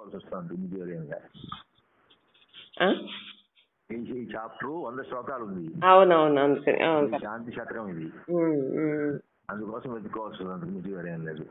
వెతుక్కోవాల్సి వస్తుంది మీకు ఈ చాప్టర్ వంద శ్లోకాలు ఉంది. అవునవును శాంతి శతకం ఇది. అందుకోసం వెతుక్కోవాల్సి ఉంది మీకు లేదు